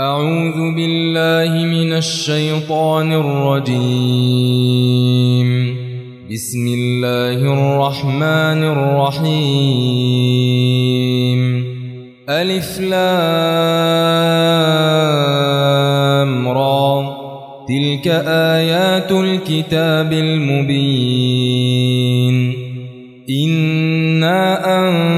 أعوذ بالله من الشيطان الرجيم. بسم الله الرحمن الرحيم. ألف لام را. تلك آيات الكتاب المبين. إنا أنزلناه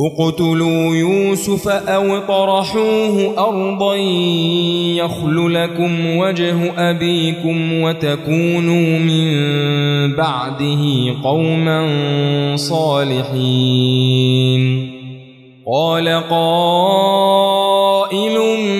اقتلوا يوسف أو طرحوه أرضا يخل لكم وجه أبيكم وتكونوا من بعده قوما صالحين. قال قائل لا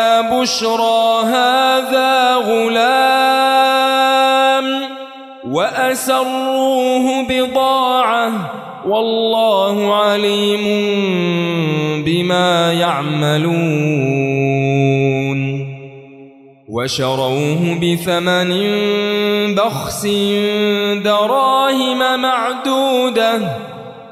بشرى هذا غلام وأسروه بضاعة والله عليم بما يعملون وشروه بثمن بخس دراهم معدودة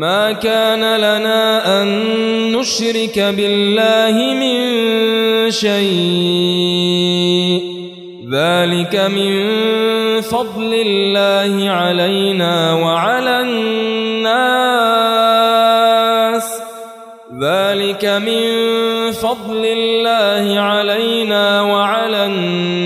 ما كان لنا أن نشرك بالله من شيء. ذلك من فضل الله علينا وعلى الناس. ذلك من فضل الله علينا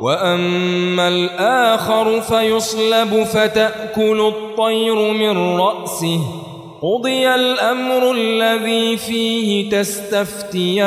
وأما الآخر فيصلب فتأكل الطير من رأسه قضي الأمر الذي فيه تستفتيان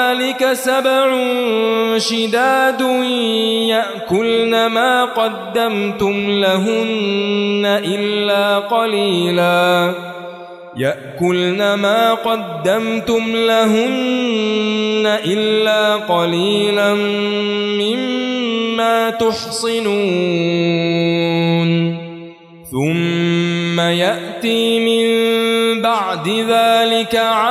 سبع شداد يأكلن ما قدمتم لهن إلا قليلا. يأكلن ما قدمتم لهن إلا قليلا مما تحصنون. ثم يأتي من بعد ذلك عام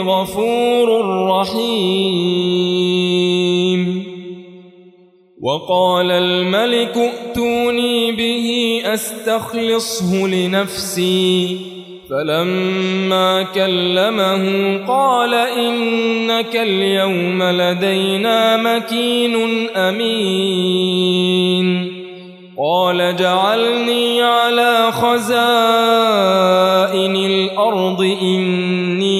غفور رحيم. وقال الملك ائتوني به أستخلصه لنفسي. فلما كلمه قال إنك اليوم لدينا مكين أمين. قال جعلني على خزائن الأرض إني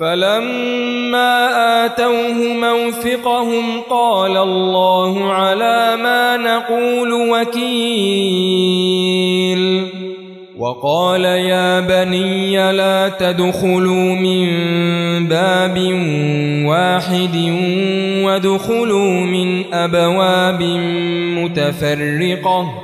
فلما آتوه موثقهم قال الله على ما نقول وكيل. وقال يا بني لا تدخلوا من باب واحد وادخلوا من أبواب متفرقة.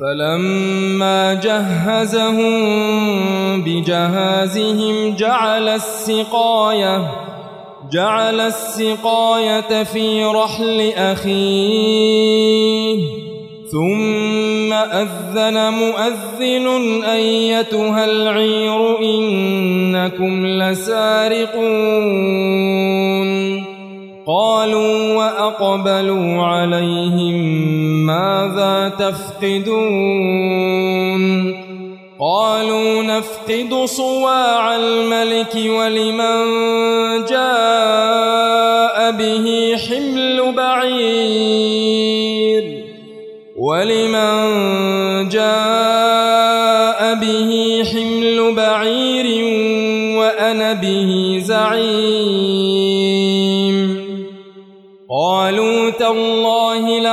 فلما جهزهم بجهازهم جعل السقاية جعل السقاية في رحل أخيه. ثم أذن مؤذن أيتها العير إنكم لسارقون. قالوا وأقبلوا عليهم ماذا تفقدون؟ قالوا نفقد صواع الملك ولمن جاء به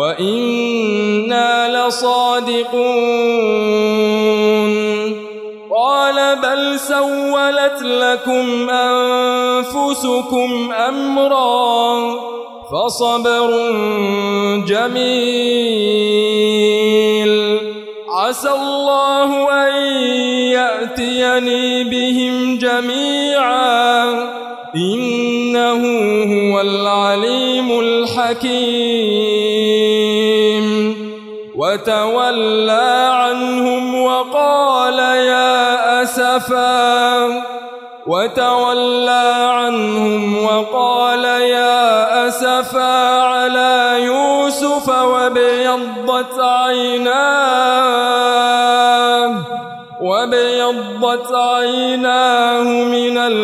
وإنا لصادقون قال بل سولت لكم أنفسكم أمرا فصبر جميل عسى الله أن يأتيني بهم جميعا إنه هو العليم الحكيم. وتولى عنهم وقال يا أسفا. وتولى عنهم وقال يا أسفا على يوسف وابيضت عيناه. وابيضت عيناه من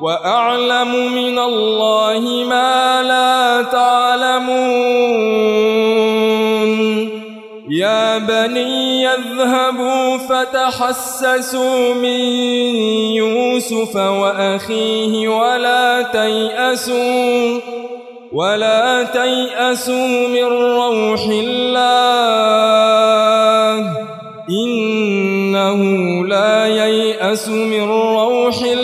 وأعلم من الله ما لا تعلمون. يا بني يذهبوا فتحسسوا من يوسف وأخيه ولا تيأسوا ولا تيأسوا من روح الله. إنه لا ييأس من روح الله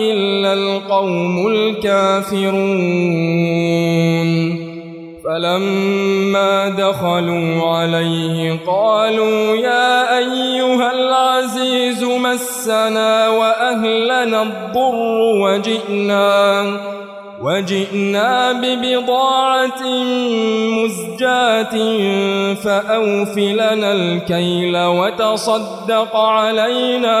إلا القوم الكافرون. فلما دخلوا عليه قالوا يا أيها العزيز مسنا وأهلنا الضر وجئنا وجئنا ببضاعة مزجاة فأوف لنا الكيل وتصدق علينا.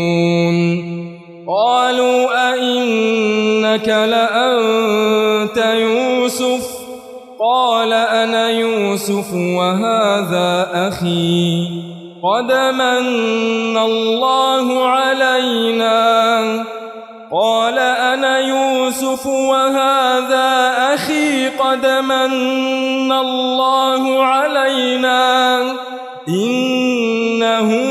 أئنك لأنت يوسف. قال أنا يوسف وهذا أخي. قد من الله علينا. قال أنا يوسف وهذا أخي. قد من الله علينا. إنه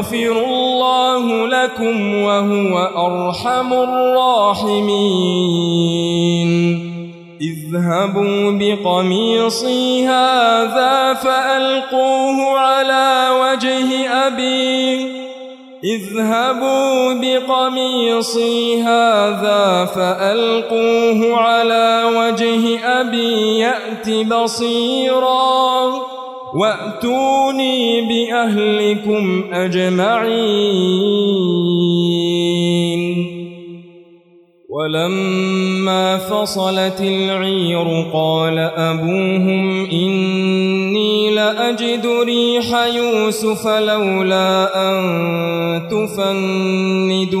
يغفر الله لكم وهو أرحم الراحمين. اذهبوا بقميصي هذا فألقوه على وجه أبي. اذهبوا بقميصي هذا فألقوه على وجه أبي. يأت بصيرا وأتوني بأهلكم أجمعين ولما فصلت العير قال أبوهم إني لأجد ريح يوسف لولا أن تفندون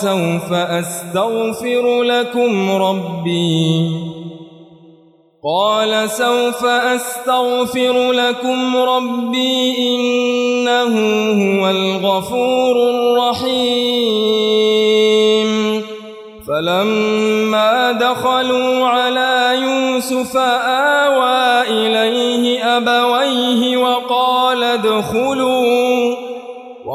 قال سوف أستغفر لكم ربي. قال سوف أستغفر لكم ربي إنه هو الغفور الرحيم. فلما دخلوا على يوسف آوى إليه أبويه وقال ادخلوا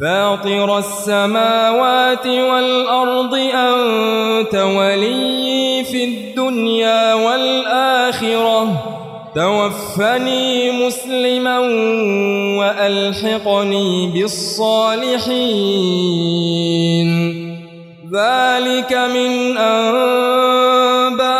فاطر السماوات والأرض أنت ولي في الدنيا والآخرة. توفني مسلما وألحقني بالصالحين. ذلك من أنباء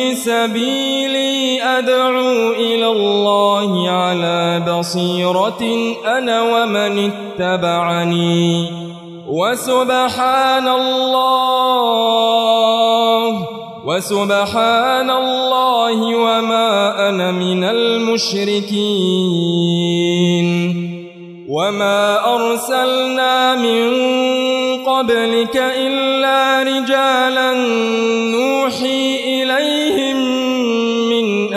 سبيلي أدعو إلى الله على بصيرة أنا ومن اتبعني. وسبحان الله وسبحان الله وما أنا من المشركين. وما أرسلنا من قبلك إلا رجالا نوحي